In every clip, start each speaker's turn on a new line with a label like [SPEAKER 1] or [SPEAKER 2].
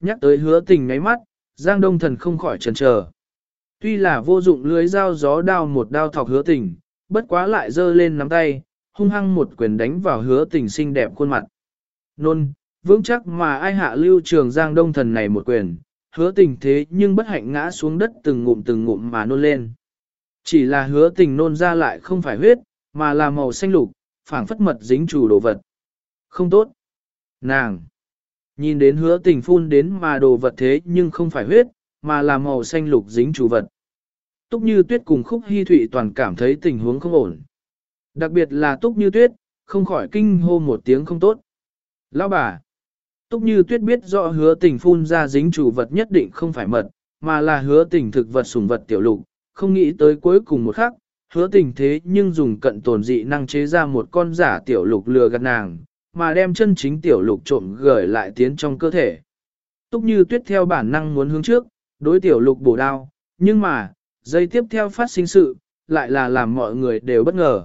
[SPEAKER 1] Nhắc tới hứa tình ngáy mắt, Giang Đông Thần không khỏi chần chờ. Tuy là vô dụng lưới dao gió đao một đao thọc hứa tình, bất quá lại giơ lên nắm tay, hung hăng một quyền đánh vào hứa tình xinh đẹp khuôn mặt. Nôn, vững chắc mà ai hạ lưu trường Giang Đông Thần này một quyền, hứa tình thế nhưng bất hạnh ngã xuống đất từng ngụm từng ngụm mà nôn lên. Chỉ là hứa tình nôn ra lại không phải huyết, mà là màu xanh lục, phảng phất mật dính chủ đồ vật. Không tốt. Nàng. Nhìn đến hứa tình phun đến mà đồ vật thế nhưng không phải huyết, mà là màu xanh lục dính chủ vật. Túc như tuyết cùng khúc hy thụy toàn cảm thấy tình huống không ổn. Đặc biệt là túc như tuyết, không khỏi kinh hô một tiếng không tốt. Lão bà. Túc như tuyết biết rõ hứa tình phun ra dính chủ vật nhất định không phải mật, mà là hứa tình thực vật sùng vật tiểu lục, không nghĩ tới cuối cùng một khắc, hứa tình thế nhưng dùng cận tồn dị năng chế ra một con giả tiểu lục lừa gạt nàng, mà đem chân chính tiểu lục trộm gửi lại tiến trong cơ thể. Túc như tuyết theo bản năng muốn hướng trước, đối tiểu lục bổ đao, nhưng mà, giây tiếp theo phát sinh sự, lại là làm mọi người đều bất ngờ.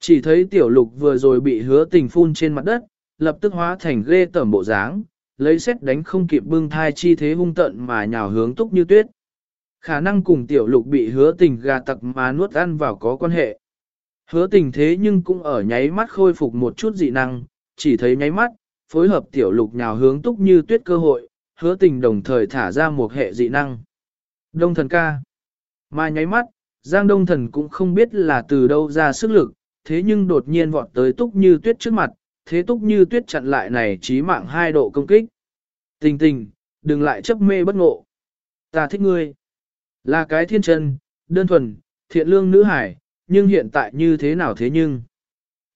[SPEAKER 1] Chỉ thấy tiểu lục vừa rồi bị hứa tình phun trên mặt đất, lập tức hóa thành ghê tởm bộ dáng, lấy xét đánh không kịp bưng thai chi thế hung tận mà nhào hướng túc như tuyết. Khả năng cùng tiểu lục bị hứa tình gà tặc mà nuốt ăn vào có quan hệ. Hứa tình thế nhưng cũng ở nháy mắt khôi phục một chút dị năng, chỉ thấy nháy mắt, phối hợp tiểu lục nhào hướng túc như tuyết cơ hội, hứa tình đồng thời thả ra một hệ dị năng. Đông thần ca. Mà nháy mắt, Giang Đông thần cũng không biết là từ đâu ra sức lực, thế nhưng đột nhiên vọt tới túc như tuyết trước mặt, thế túc như tuyết chặn lại này chí mạng hai độ công kích. Tình tình, đừng lại chấp mê bất ngộ. Ta thích ngươi. Là cái thiên chân, đơn thuần, thiện lương nữ hải, nhưng hiện tại như thế nào thế nhưng.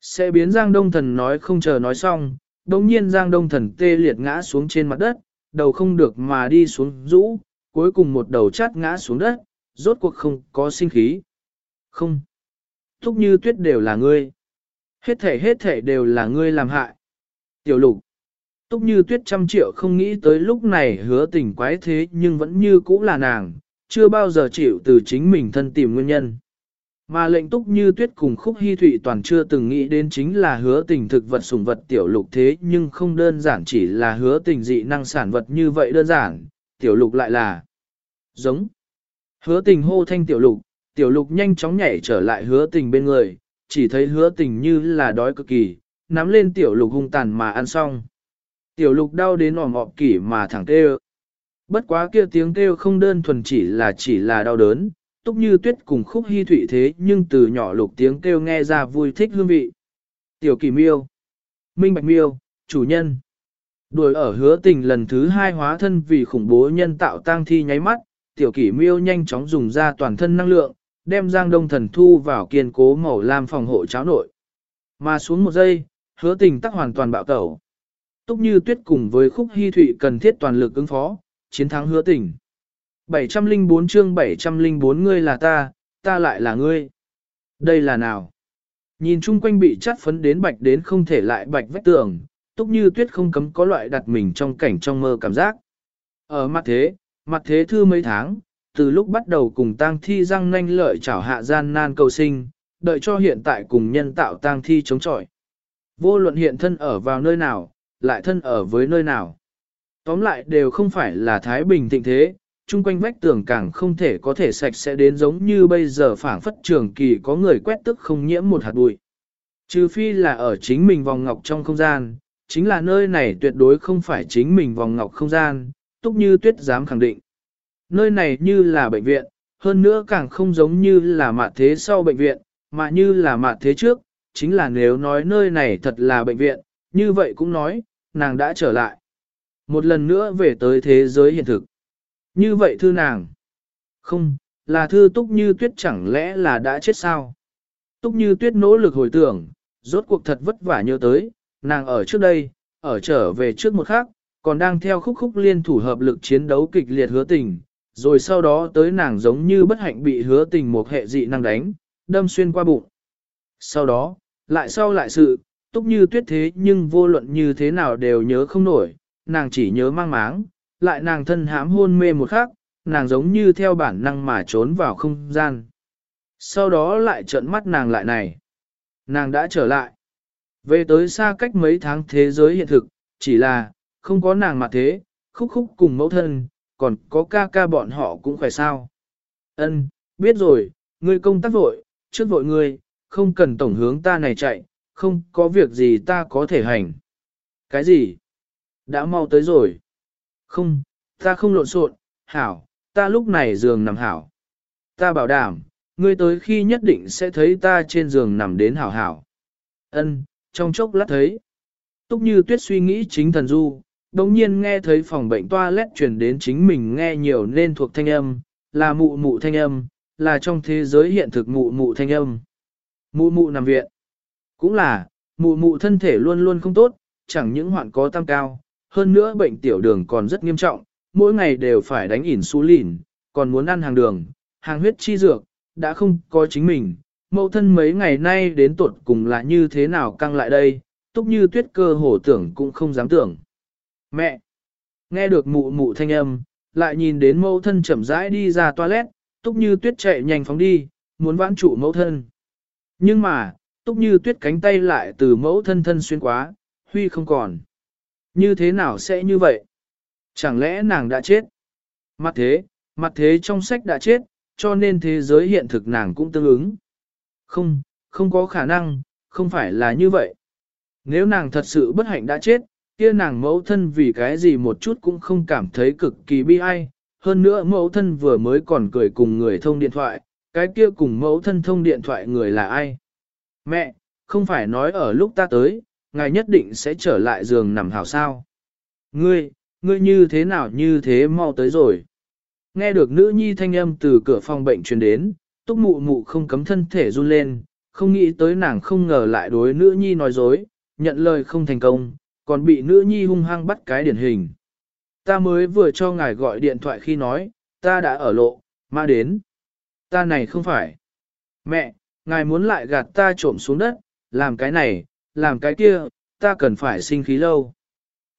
[SPEAKER 1] Sẽ biến Giang Đông Thần nói không chờ nói xong, đồng nhiên Giang Đông Thần tê liệt ngã xuống trên mặt đất, đầu không được mà đi xuống rũ, cuối cùng một đầu chát ngã xuống đất, rốt cuộc không có sinh khí. Không. Thúc như tuyết đều là ngươi. Hết thể hết thể đều là ngươi làm hại. Tiểu lục. Túc như tuyết trăm triệu không nghĩ tới lúc này hứa tình quái thế nhưng vẫn như cũ là nàng, chưa bao giờ chịu từ chính mình thân tìm nguyên nhân. Mà lệnh túc như tuyết cùng khúc hy thụy toàn chưa từng nghĩ đến chính là hứa tình thực vật sủng vật tiểu lục thế nhưng không đơn giản chỉ là hứa tình dị năng sản vật như vậy đơn giản, tiểu lục lại là giống. Hứa tình hô thanh tiểu lục, tiểu lục nhanh chóng nhảy trở lại hứa tình bên người, chỉ thấy hứa tình như là đói cực kỳ, nắm lên tiểu lục hung tàn mà ăn xong. Tiểu lục đau đến ỏm ọp kỷ mà thẳng kêu. Bất quá kia tiếng kêu không đơn thuần chỉ là chỉ là đau đớn, túc như tuyết cùng khúc hy thụy thế nhưng từ nhỏ lục tiếng kêu nghe ra vui thích hương vị. Tiểu kỳ miêu, minh bạch miêu, chủ nhân. Đuổi ở hứa tình lần thứ hai hóa thân vì khủng bố nhân tạo tang thi nháy mắt, tiểu kỷ miêu nhanh chóng dùng ra toàn thân năng lượng, đem giang đông thần thu vào kiên cố màu lam phòng hộ cháo nội. Mà xuống một giây, hứa tình tắc hoàn toàn bạo tẩu. Túc như tuyết cùng với khúc hy thụy cần thiết toàn lực ứng phó, chiến thắng hứa tình. 704 chương 704 ngươi là ta, ta lại là ngươi. Đây là nào? Nhìn chung quanh bị chát phấn đến bạch đến không thể lại bạch vách tường, túc như tuyết không cấm có loại đặt mình trong cảnh trong mơ cảm giác. Ở mặt thế, mặt thế thư mấy tháng, từ lúc bắt đầu cùng tang thi răng nanh lợi chảo hạ gian nan cầu sinh, đợi cho hiện tại cùng nhân tạo tang thi chống chọi. Vô luận hiện thân ở vào nơi nào, lại thân ở với nơi nào. Tóm lại đều không phải là Thái Bình thịnh thế, chung quanh vách tường càng không thể có thể sạch sẽ đến giống như bây giờ phảng phất trường kỳ có người quét tức không nhiễm một hạt bụi. Trừ phi là ở chính mình vòng ngọc trong không gian, chính là nơi này tuyệt đối không phải chính mình vòng ngọc không gian, túc như tuyết dám khẳng định. Nơi này như là bệnh viện, hơn nữa càng không giống như là mạ thế sau bệnh viện, mà như là mạ thế trước, chính là nếu nói nơi này thật là bệnh viện, như vậy cũng nói, nàng đã trở lại. Một lần nữa về tới thế giới hiện thực. Như vậy thư nàng. Không, là thư túc như tuyết chẳng lẽ là đã chết sao? Túc như tuyết nỗ lực hồi tưởng, rốt cuộc thật vất vả nhớ tới, nàng ở trước đây, ở trở về trước một khắc còn đang theo khúc khúc liên thủ hợp lực chiến đấu kịch liệt hứa tình, rồi sau đó tới nàng giống như bất hạnh bị hứa tình một hệ dị năng đánh, đâm xuyên qua bụng. Sau đó, lại sau lại sự, túc như tuyết thế nhưng vô luận như thế nào đều nhớ không nổi, nàng chỉ nhớ mang máng, lại nàng thân hãm hôn mê một khắc, nàng giống như theo bản năng mà trốn vào không gian. Sau đó lại trợn mắt nàng lại này. Nàng đã trở lại. Về tới xa cách mấy tháng thế giới hiện thực, chỉ là, không có nàng mà thế, khúc khúc cùng mẫu thân, còn có ca ca bọn họ cũng khỏe sao. Ân, biết rồi, ngươi công tác vội, trước vội ngươi, không cần tổng hướng ta này chạy, không có việc gì ta có thể hành. Cái gì? Đã mau tới rồi. Không, ta không lộn xộn, hảo, ta lúc này giường nằm hảo. Ta bảo đảm, ngươi tới khi nhất định sẽ thấy ta trên giường nằm đến hảo hảo. Ân, trong chốc lát thấy. Túc như tuyết suy nghĩ chính thần du, đồng nhiên nghe thấy phòng bệnh toilet truyền đến chính mình nghe nhiều nên thuộc thanh âm, là mụ mụ thanh âm, là trong thế giới hiện thực mụ mụ thanh âm. Mụ mụ nằm viện. Cũng là, mụ mụ thân thể luôn luôn không tốt, chẳng những hoạn có tăng cao, hơn nữa bệnh tiểu đường còn rất nghiêm trọng, mỗi ngày đều phải đánh insulin, còn muốn ăn hàng đường, hàng huyết chi dược, đã không có chính mình. Mẫu thân mấy ngày nay đến tuột cùng là như thế nào căng lại đây, túc như tuyết cơ hổ tưởng cũng không dám tưởng. Mẹ! Nghe được mụ mụ thanh âm, lại nhìn đến mẫu thân chậm rãi đi ra toilet, túc như tuyết chạy nhanh phóng đi, muốn vãn trụ mẫu thân. Nhưng mà, túc như tuyết cánh tay lại từ mẫu thân thân xuyên quá, huy không còn. Như thế nào sẽ như vậy? Chẳng lẽ nàng đã chết? Mặt thế, mặt thế trong sách đã chết, cho nên thế giới hiện thực nàng cũng tương ứng. Không, không có khả năng, không phải là như vậy. Nếu nàng thật sự bất hạnh đã chết, kia nàng mẫu thân vì cái gì một chút cũng không cảm thấy cực kỳ bi ai. Hơn nữa mẫu thân vừa mới còn cười cùng người thông điện thoại, cái kia cùng mẫu thân thông điện thoại người là ai? Mẹ, không phải nói ở lúc ta tới, ngài nhất định sẽ trở lại giường nằm hảo sao. Ngươi, ngươi như thế nào như thế mau tới rồi. Nghe được nữ nhi thanh âm từ cửa phòng bệnh truyền đến, túc mụ mụ không cấm thân thể run lên, không nghĩ tới nàng không ngờ lại đối nữ nhi nói dối, nhận lời không thành công, còn bị nữ nhi hung hăng bắt cái điển hình. Ta mới vừa cho ngài gọi điện thoại khi nói, ta đã ở lộ, mà đến. Ta này không phải. Mẹ, ngài muốn lại gạt ta trộm xuống đất, làm cái này, làm cái kia, ta cần phải sinh khí lâu.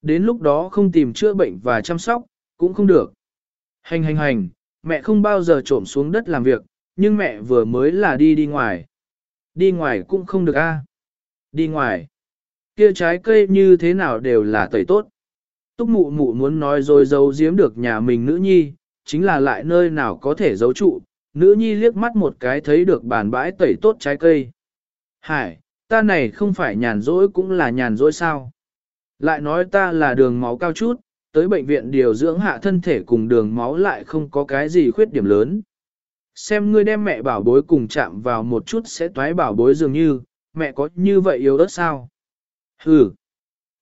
[SPEAKER 1] Đến lúc đó không tìm chữa bệnh và chăm sóc, cũng không được. Hành hành hành, mẹ không bao giờ trộm xuống đất làm việc, nhưng mẹ vừa mới là đi đi ngoài. Đi ngoài cũng không được a. À? Đi ngoài. Kia trái cây như thế nào đều là tẩy tốt. Túc mụ mụ muốn nói rồi giấu giếm được nhà mình nữ nhi, chính là lại nơi nào có thể giấu trụ. Nữ nhi liếc mắt một cái thấy được bàn bãi tẩy tốt trái cây. Hải, ta này không phải nhàn rỗi cũng là nhàn rỗi sao. Lại nói ta là đường máu cao chút, tới bệnh viện điều dưỡng hạ thân thể cùng đường máu lại không có cái gì khuyết điểm lớn. Xem ngươi đem mẹ bảo bối cùng chạm vào một chút sẽ toái bảo bối dường như, mẹ có như vậy yếu ớt sao? Hừ!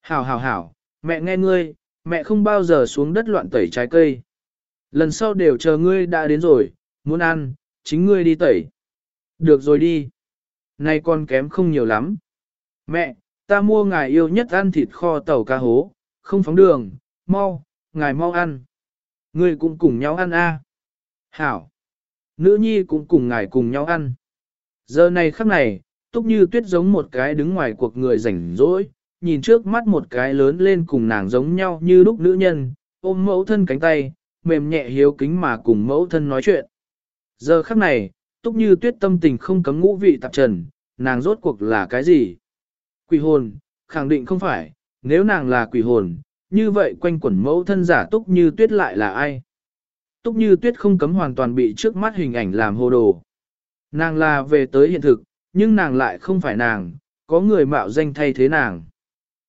[SPEAKER 1] Hảo hảo hảo, mẹ nghe ngươi, mẹ không bao giờ xuống đất loạn tẩy trái cây. Lần sau đều chờ ngươi đã đến rồi, muốn ăn, chính ngươi đi tẩy. Được rồi đi. Nay con kém không nhiều lắm. Mẹ, ta mua ngài yêu nhất ăn thịt kho tàu cá hố, không phóng đường, mau, ngài mau ăn. Ngươi cũng cùng nhau ăn a. À. Hảo. Nữ nhi cũng cùng ngài cùng nhau ăn. Giờ này khắc này, túc như tuyết giống một cái đứng ngoài cuộc người rảnh rỗi, nhìn trước mắt một cái lớn lên cùng nàng giống nhau như lúc nữ nhân, ôm mẫu thân cánh tay, mềm nhẹ hiếu kính mà cùng mẫu thân nói chuyện. Giờ khắc này, túc như tuyết tâm tình không cấm ngũ vị tạp trần, nàng rốt cuộc là cái gì? Quỷ hồn, khẳng định không phải, nếu nàng là quỷ hồn, như vậy quanh quẩn mẫu thân giả túc như tuyết lại là ai? Túc như tuyết không cấm hoàn toàn bị trước mắt hình ảnh làm hồ đồ. Nàng là về tới hiện thực, nhưng nàng lại không phải nàng, có người mạo danh thay thế nàng.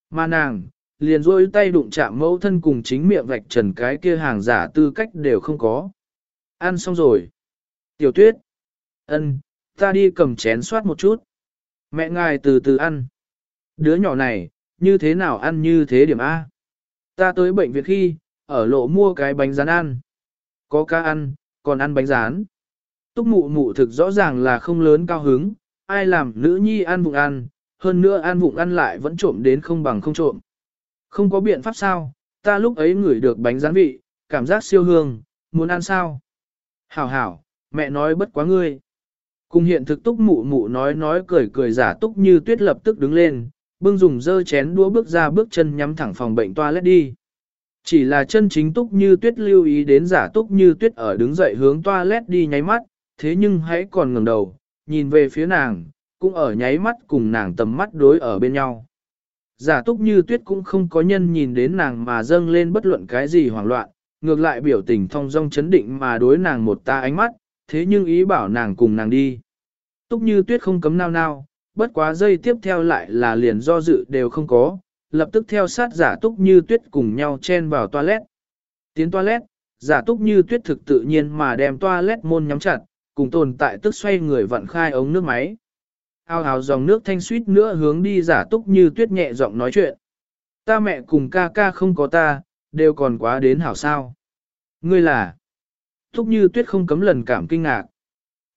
[SPEAKER 1] Mà nàng, liền rôi tay đụng chạm mẫu thân cùng chính miệng vạch trần cái kia hàng giả tư cách đều không có. Ăn xong rồi. Tiểu tuyết ân, ta đi cầm chén soát một chút. Mẹ ngài từ từ ăn. Đứa nhỏ này, như thế nào ăn như thế điểm A. Ta tới bệnh viện khi, ở lộ mua cái bánh rán ăn. Có cá ăn, còn ăn bánh rán. Túc mụ mụ thực rõ ràng là không lớn cao hứng, ai làm nữ nhi ăn vụng ăn, hơn nữa ăn vụng ăn lại vẫn trộm đến không bằng không trộm. Không có biện pháp sao, ta lúc ấy ngửi được bánh rán vị, cảm giác siêu hương, muốn ăn sao? Hảo hảo, mẹ nói bất quá ngươi. Cùng hiện thực túc mụ mụ nói nói cười cười giả túc như tuyết lập tức đứng lên, bưng dùng dơ chén đũa bước ra bước chân nhắm thẳng phòng bệnh toilet đi. Chỉ là chân chính túc như tuyết lưu ý đến giả túc như tuyết ở đứng dậy hướng toilet đi nháy mắt, thế nhưng hãy còn ngẩng đầu, nhìn về phía nàng, cũng ở nháy mắt cùng nàng tầm mắt đối ở bên nhau. giả túc như tuyết cũng không có nhân nhìn đến nàng mà dâng lên bất luận cái gì hoảng loạn, ngược lại biểu tình thong dong chấn định mà đối nàng một ta ánh mắt, thế nhưng ý bảo nàng cùng nàng đi. Túc như tuyết không cấm nao nao, bất quá dây tiếp theo lại là liền do dự đều không có, lập tức theo sát giả túc như tuyết cùng nhau chen vào toilet. Tiến toilet, giả túc như tuyết thực tự nhiên mà đem toilet môn nhắm chặt, cùng tồn tại tức xoay người vặn khai ống nước máy. Ao hào dòng nước thanh suýt nữa hướng đi giả túc như tuyết nhẹ giọng nói chuyện. Ta mẹ cùng ca ca không có ta, đều còn quá đến hảo sao. Ngươi là... Túc như tuyết không cấm lần cảm kinh ngạc.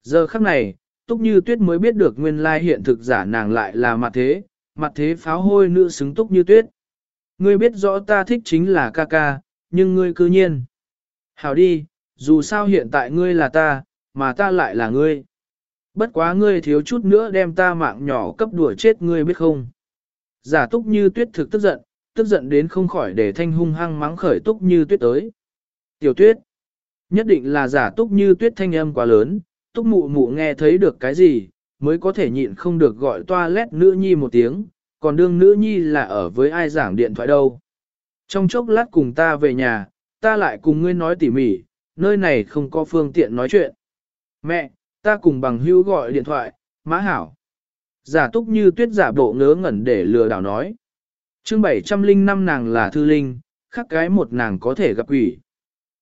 [SPEAKER 1] Giờ khắc này, Túc như tuyết mới biết được nguyên lai hiện thực giả nàng lại là mặt thế, mặt thế pháo hôi nữ xứng Túc như tuyết. Ngươi biết rõ ta thích chính là ca ca, nhưng ngươi cư nhiên. Hảo đi, dù sao hiện tại ngươi là ta, mà ta lại là ngươi. Bất quá ngươi thiếu chút nữa đem ta mạng nhỏ cấp đùa chết ngươi biết không. Giả túc như tuyết thực tức giận, tức giận đến không khỏi để thanh hung hăng mắng khởi túc như tuyết tới. Tiểu tuyết, nhất định là giả túc như tuyết thanh âm quá lớn, túc mụ mụ nghe thấy được cái gì, mới có thể nhịn không được gọi toilet nữ nhi một tiếng, còn đương nữ nhi là ở với ai giảng điện thoại đâu. Trong chốc lát cùng ta về nhà, ta lại cùng ngươi nói tỉ mỉ, nơi này không có phương tiện nói chuyện. Mẹ, ta cùng bằng hữu gọi điện thoại, Mã hảo. Giả túc như tuyết giả bộ ngớ ngẩn để lừa đảo nói. chương 705 nàng là thư linh, khắc cái một nàng có thể gặp quỷ.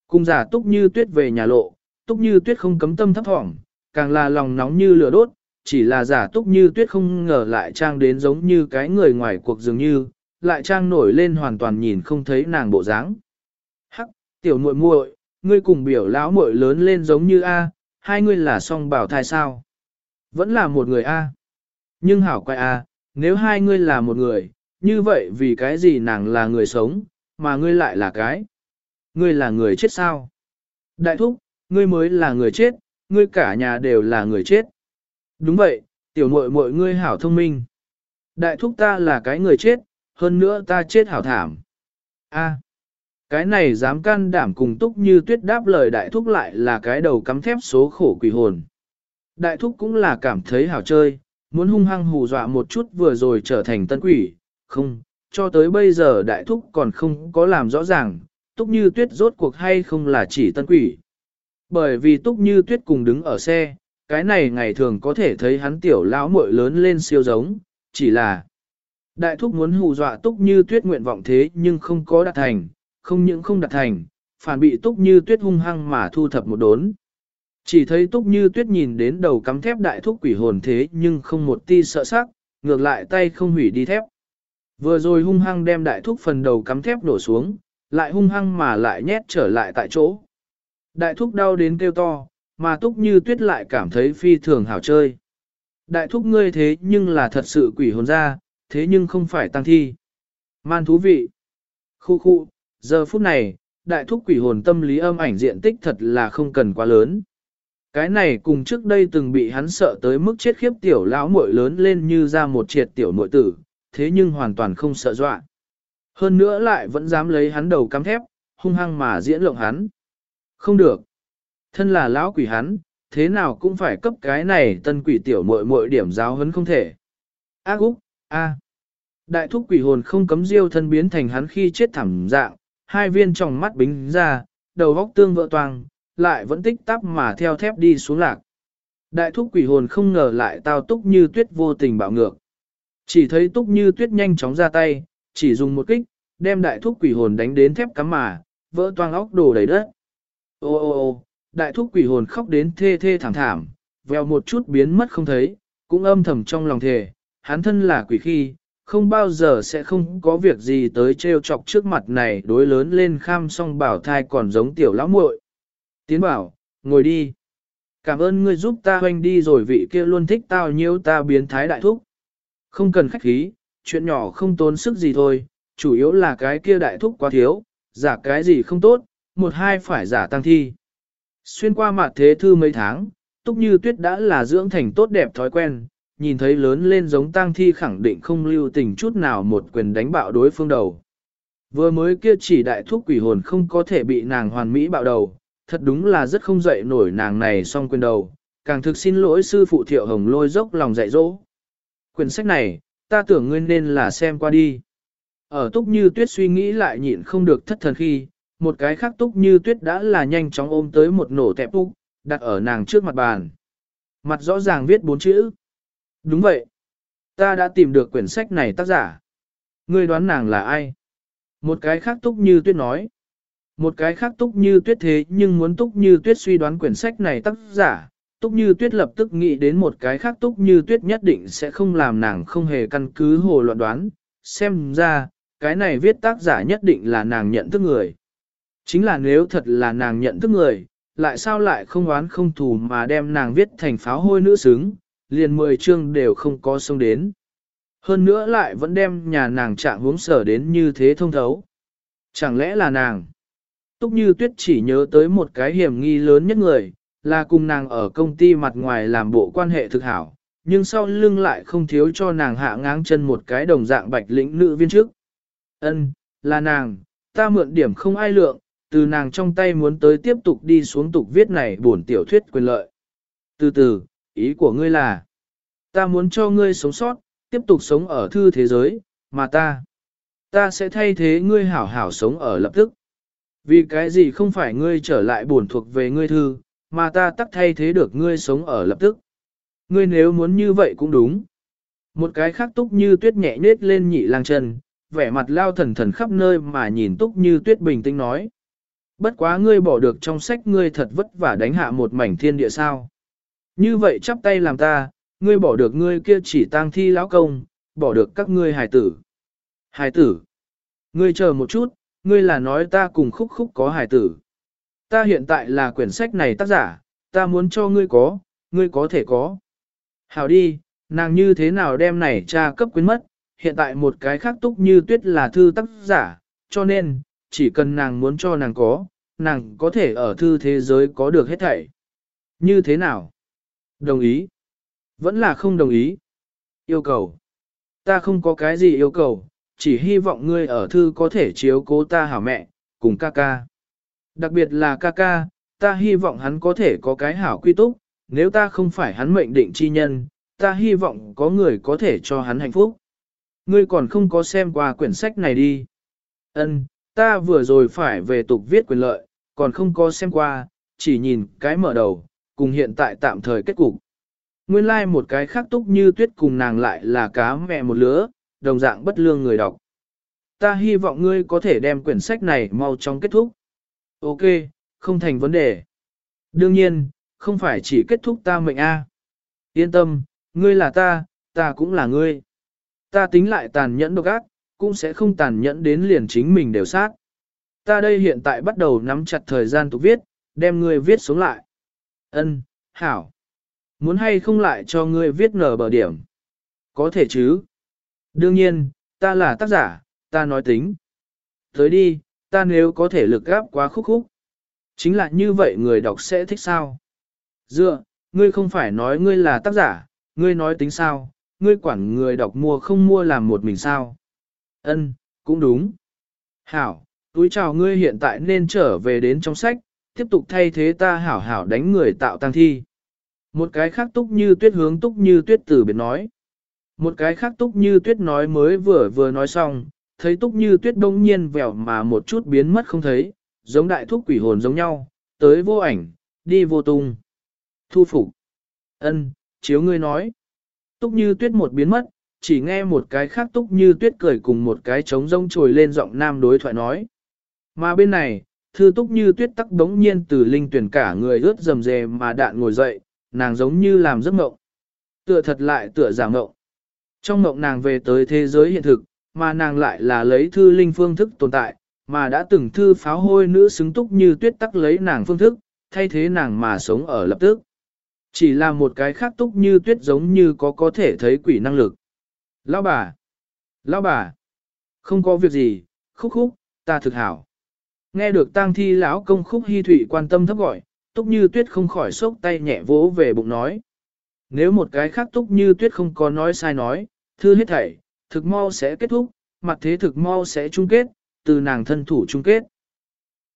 [SPEAKER 1] Cùng giả túc như tuyết về nhà lộ, túc như tuyết không cấm tâm thấp thỏm, càng là lòng nóng như lửa đốt, chỉ là giả túc như tuyết không ngờ lại trang đến giống như cái người ngoài cuộc dường như, lại trang nổi lên hoàn toàn nhìn không thấy nàng bộ dáng. Hắc, tiểu muội muội, ngươi cùng biểu lão muội lớn lên giống như A, hai ngươi là song bảo thai sao? Vẫn là một người A. Nhưng hảo quay A, nếu hai ngươi là một người, như vậy vì cái gì nàng là người sống, mà ngươi lại là cái? Ngươi là người chết sao? Đại thúc, ngươi mới là người chết, ngươi cả nhà đều là người chết. Đúng vậy, tiểu muội muội ngươi hảo thông minh. Đại thúc ta là cái người chết, hơn nữa ta chết hảo thảm. A, cái này dám can đảm cùng túc như tuyết đáp lời đại thúc lại là cái đầu cắm thép số khổ quỷ hồn. Đại thúc cũng là cảm thấy hảo chơi, muốn hung hăng hù dọa một chút vừa rồi trở thành tân quỷ, không, cho tới bây giờ đại thúc còn không có làm rõ ràng, túc như tuyết rốt cuộc hay không là chỉ tân quỷ. Bởi vì túc như tuyết cùng đứng ở xe, cái này ngày thường có thể thấy hắn tiểu lão muội lớn lên siêu giống, chỉ là đại thúc muốn hù dọa túc như tuyết nguyện vọng thế nhưng không có đạt thành, không những không đạt thành, phản bị túc như tuyết hung hăng mà thu thập một đốn. Chỉ thấy túc như tuyết nhìn đến đầu cắm thép đại thúc quỷ hồn thế nhưng không một ti sợ sắc, ngược lại tay không hủy đi thép. Vừa rồi hung hăng đem đại thúc phần đầu cắm thép nổ xuống, lại hung hăng mà lại nhét trở lại tại chỗ. Đại thúc đau đến kêu to, mà túc như tuyết lại cảm thấy phi thường hảo chơi. Đại thúc ngươi thế nhưng là thật sự quỷ hồn ra, thế nhưng không phải tăng thi. Man thú vị. Khu khu, giờ phút này, đại thúc quỷ hồn tâm lý âm ảnh diện tích thật là không cần quá lớn. Cái này cùng trước đây từng bị hắn sợ tới mức chết khiếp tiểu lão muội lớn lên như ra một triệt tiểu nội tử, thế nhưng hoàn toàn không sợ dọa. Hơn nữa lại vẫn dám lấy hắn đầu cắm thép, hung hăng mà diễn lộng hắn. Không được. Thân là lão quỷ hắn, thế nào cũng phải cấp cái này tân quỷ tiểu muội muội điểm giáo huấn không thể. Ác úc, a. Đại thúc quỷ hồn không cấm diêu thân biến thành hắn khi chết thảm dạng, hai viên trong mắt bính ra, đầu góc tương vỡ toang, lại vẫn tích tắp mà theo thép đi xuống lạc. Đại thúc quỷ hồn không ngờ lại tao túc như tuyết vô tình bạo ngược. Chỉ thấy túc như tuyết nhanh chóng ra tay, chỉ dùng một kích, đem đại thúc quỷ hồn đánh đến thép cắm mà, vỡ toang óc đổ đầy đất. Ô ô ô, đại thúc quỷ hồn khóc đến thê thê thảm thảm, vèo một chút biến mất không thấy, cũng âm thầm trong lòng thề, hắn thân là quỷ khi, không bao giờ sẽ không có việc gì tới trêu chọc trước mặt này đối lớn lên kham song bảo thai còn giống tiểu lão muội. Tiến bảo, ngồi đi. Cảm ơn ngươi giúp ta hoành đi rồi vị kia luôn thích tao nhiêu ta biến thái đại thúc. Không cần khách khí, chuyện nhỏ không tốn sức gì thôi, chủ yếu là cái kia đại thúc quá thiếu, giả cái gì không tốt, một hai phải giả tăng thi. Xuyên qua mặt thế thư mấy tháng, túc như tuyết đã là dưỡng thành tốt đẹp thói quen, nhìn thấy lớn lên giống tang thi khẳng định không lưu tình chút nào một quyền đánh bạo đối phương đầu. Vừa mới kia chỉ đại thúc quỷ hồn không có thể bị nàng hoàn mỹ bạo đầu, thật đúng là rất không dậy nổi nàng này song quyền đầu, càng thực xin lỗi sư phụ thiệu hồng lôi dốc lòng dạy dỗ. Quyển sách này, ta tưởng ngươi nên là xem qua đi. Ở túc như tuyết suy nghĩ lại nhịn không được thất thần khi, một cái khác túc như tuyết đã là nhanh chóng ôm tới một nổ tẹp úc, đặt ở nàng trước mặt bàn. Mặt rõ ràng viết bốn chữ. Đúng vậy. Ta đã tìm được quyển sách này tác giả. Ngươi đoán nàng là ai? Một cái khác túc như tuyết nói. Một cái khác túc như tuyết thế nhưng muốn túc như tuyết suy đoán quyển sách này tác giả. Túc như tuyết lập tức nghĩ đến một cái khác túc như tuyết nhất định sẽ không làm nàng không hề căn cứ hồ loạn đoán. Xem ra, cái này viết tác giả nhất định là nàng nhận thức người. Chính là nếu thật là nàng nhận thức người, lại sao lại không oán không thù mà đem nàng viết thành pháo hôi nữ xứng, liền 10 chương đều không có xông đến. Hơn nữa lại vẫn đem nhà nàng trạng hướng sở đến như thế thông thấu. Chẳng lẽ là nàng? Túc như tuyết chỉ nhớ tới một cái hiểm nghi lớn nhất người, là cùng nàng ở công ty mặt ngoài làm bộ quan hệ thực hảo, nhưng sau lưng lại không thiếu cho nàng hạ ngáng chân một cái đồng dạng bạch lĩnh nữ viên trước. Ân, là nàng, ta mượn điểm không ai lượng, từ nàng trong tay muốn tới tiếp tục đi xuống tục viết này bổn tiểu thuyết quyền lợi. Từ từ, ý của ngươi là, ta muốn cho ngươi sống sót, tiếp tục sống ở thư thế giới, mà ta, ta sẽ thay thế ngươi hảo hảo sống ở lập tức. Vì cái gì không phải ngươi trở lại bổn thuộc về ngươi thư, mà ta tắc thay thế được ngươi sống ở lập tức. Ngươi nếu muốn như vậy cũng đúng. Một cái khác túc như tuyết nhẹ nết lên nhị lang chân, vẻ mặt lao thần thần khắp nơi mà nhìn túc như tuyết bình tĩnh nói. Bất quá ngươi bỏ được trong sách ngươi thật vất vả đánh hạ một mảnh thiên địa sao. Như vậy chắp tay làm ta, ngươi bỏ được ngươi kia chỉ tang thi lão công, bỏ được các ngươi hài tử. Hài tử. Ngươi chờ một chút, ngươi là nói ta cùng khúc khúc có hài tử. Ta hiện tại là quyển sách này tác giả, ta muốn cho ngươi có, ngươi có thể có. Hảo đi, nàng như thế nào đem này cha cấp quyến mất, hiện tại một cái khác túc như tuyết là thư tác giả, cho nên, chỉ cần nàng muốn cho nàng có, nàng có thể ở thư thế giới có được hết thảy. Như thế nào? Đồng ý. Vẫn là không đồng ý. Yêu cầu. Ta không có cái gì yêu cầu, chỉ hy vọng ngươi ở thư có thể chiếu cố ta hảo mẹ, cùng ca ca. Đặc biệt là ca ca, ta hy vọng hắn có thể có cái hảo quy túc, nếu ta không phải hắn mệnh định chi nhân, ta hy vọng có người có thể cho hắn hạnh phúc. Ngươi còn không có xem qua quyển sách này đi. Ân, ta vừa rồi phải về tục viết quyền lợi, còn không có xem qua, chỉ nhìn cái mở đầu, cùng hiện tại tạm thời kết cục. Nguyên lai like một cái khác túc như tuyết cùng nàng lại là cá mẹ một lứa, đồng dạng bất lương người đọc. Ta hy vọng ngươi có thể đem quyển sách này mau chóng kết thúc. Ok, không thành vấn đề. Đương nhiên, không phải chỉ kết thúc ta mệnh A. Yên tâm, ngươi là ta, ta cũng là ngươi. Ta tính lại tàn nhẫn độc ác, cũng sẽ không tàn nhẫn đến liền chính mình đều sát. Ta đây hiện tại bắt đầu nắm chặt thời gian tục viết, đem ngươi viết xuống lại. Ân, hảo. Muốn hay không lại cho ngươi viết nở bờ điểm? Có thể chứ. Đương nhiên, ta là tác giả, ta nói tính. Tới đi, ta nếu có thể lực gáp quá khúc khúc. Chính là như vậy người đọc sẽ thích sao? Dựa, ngươi không phải nói ngươi là tác giả, ngươi nói tính sao, ngươi quản người đọc mua không mua làm một mình sao? Ân, cũng đúng. Hảo, túi chào ngươi hiện tại nên trở về đến trong sách, tiếp tục thay thế ta hảo hảo đánh người tạo tăng thi. Một cái khác túc như tuyết hướng túc như tuyết tử biệt nói. Một cái khác túc như tuyết nói mới vừa vừa nói xong, thấy túc như tuyết đông nhiên vèo mà một chút biến mất không thấy, giống đại thúc quỷ hồn giống nhau, tới vô ảnh, đi vô tung. Thu phục. ân chiếu ngươi nói. Túc như tuyết một biến mất, chỉ nghe một cái khác túc như tuyết cười cùng một cái trống rông trồi lên giọng nam đối thoại nói. Mà bên này, thư túc như tuyết tắc đống nhiên từ linh tuyển cả người ướt rầm rề mà đạn ngồi dậy, nàng giống như làm giấc mộng. Tựa thật lại tựa giả mộng. Trong mộng nàng về tới thế giới hiện thực, mà nàng lại là lấy thư linh phương thức tồn tại, mà đã từng thư pháo hôi nữ xứng túc như tuyết tắc lấy nàng phương thức, thay thế nàng mà sống ở lập tức. Chỉ là một cái khác túc như tuyết giống như có có thể thấy quỷ năng lực. Lão bà! Lão bà! Không có việc gì, khúc khúc, ta thực hảo. Nghe được tang thi lão công khúc hy thủy quan tâm thấp gọi, túc như tuyết không khỏi sốc tay nhẹ vỗ về bụng nói. Nếu một cái khác túc như tuyết không có nói sai nói, thư hết thảy, thực mau sẽ kết thúc, mặt thế thực mau sẽ chung kết, từ nàng thân thủ chung kết.